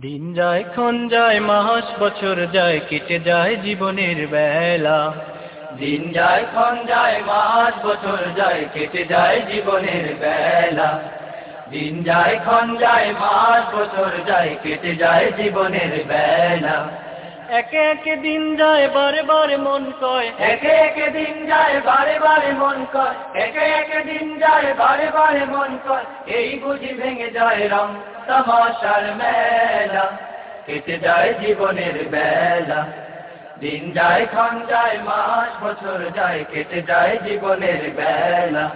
দিন যায়, ক্ষণ যায়, মাস, বছর যায়, কেটে যায় জীবনের বেলা। দিন যায়, ক্ষণ যায়, মাস, বছর যায়, কেটে যায় জীবনের বেলা। দিন যায়, ক্ষণ যায়, মাস, বছর যায়, কেটে যায় জীবনের বেলা। একে একে দিন যায়, বারে বারে মন কয়। একে একে দিন যায় বারে বারে মন কর। একে একে দিন যায়, বারে বারে মন কর। এই বুঝি ভেঙে যায় রং, তামাশার মেলা। কেটে যায় জীবনের বেলা। দিন যায়, ক্ষণ যায়, মাস, বছর যায়, কেটে যায় জীবনের বেলা।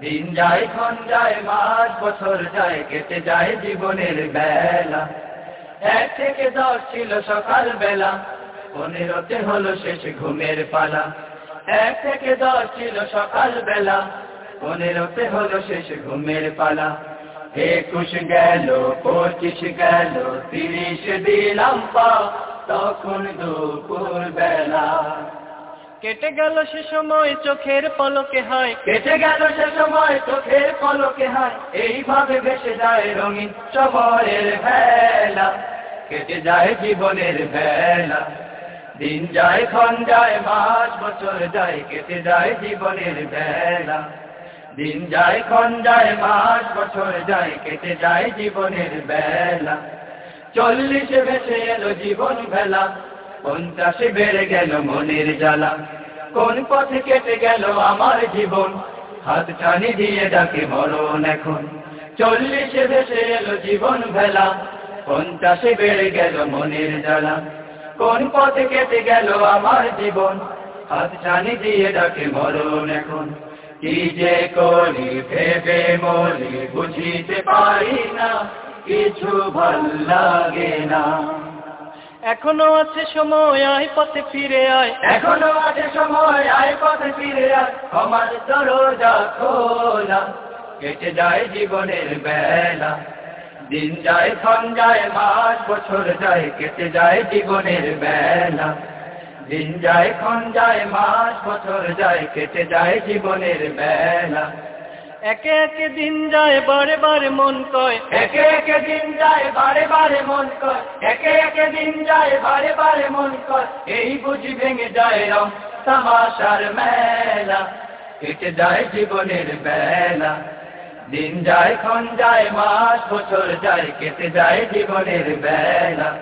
দিন যায়, ক্ষণ যায়, মাস, বছর যায়, কেটে যায় জীবনের বেলা। এক থেকে দশ ছিল সকাল বেলা পনেরোতে হলো শেষ ঘুমের পালা। এক থেকে দশ ছিল সকাল বেলা পনেরোতে হলো শেষ ঘুমের পালা। একুশ গেল পঁচিশ গেল তিরিশ দিলাম পা। তখন দুপুর বেলা। কেটে গেল সে সময় চোখের পলকে হয়। কেটে গেল সে সময় চোখের পলকে হয়। এইভাবে ভেসে যায় রঙিন সময়ের ভেলা। কেটে যায় জীবনের ভেলা। দিন যায়, ক্ষণ যায়, মাস, বছর যায়, কেটে যায় জীবনের বেলা। দিন যায়, ক্ষণ যায়, মাস, বছর যায়, কেটে যায় জীবনের বেলা। চল্লিশে ভেসে এলো জীবন ভেলা, পঞ্চাশে বেড়ে গেল মনের জ্বালা। কোন পথে কেটে গেল আমার জীবন, হাত টানি দিয়ে ডাকে মরণ এখন। চল্লিশে ভেসে এলো জীবন ভেলা, পঞ্চাশে বেড়ে গেল মনের জ্বালা। কোন পথে কেটে গেল আমার জীবন? হাত টানি দিয়ে ডাকে মরণ এখন। কি যে করি ভেবে মরি বুঝিতে পারি না কিছু ভালো লাগে না। এখনও আছে সময় আয় পথে ফিরে আয়। এখনও আছে সময় আয় পথে ফিরে আয়। আমার দরজা খোলা কেটে যায় জীবনের বেলা। দিন যায় ক্ষণ যায় মাস বছর যায় কেটে যায় জীবনের বেলা। দিন যায় ক্ষণ যায় মাস বছর যায় কেটে যায় জীবনের বেলা। একে একে দিন যায় বারে বারে মন কয়। একে একে দিন যায় বারে বারে মন কয়। একে একে দিন যায় বারে বারে মন কয়। এই বুঝি ভেঙে যায় রং তামাশার মেলা কেটে যায় জীবনের বেলা। দিন যায়, ক্ষণ যায়, মাস, বছর যায়, কেটে যায় জীবনের বেলা।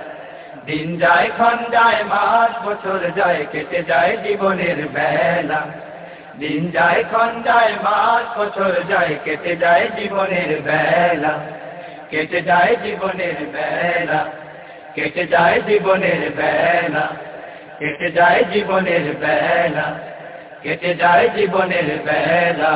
দিন যায়, ক্ষণ যায়, মাস, বছর যায়, কেটে যায় জীবনের বেলা। দিন যায়, ক্ষণ যায়, মাস, বছর যায়, কেটে যায় জীবনের বেলা। কেটে যায় জীবনের বেলা। কেটে যায় জীবনের বেলা। কেটে যায় জীবনের বেলা। কেটে যায় জীবনের বেলা।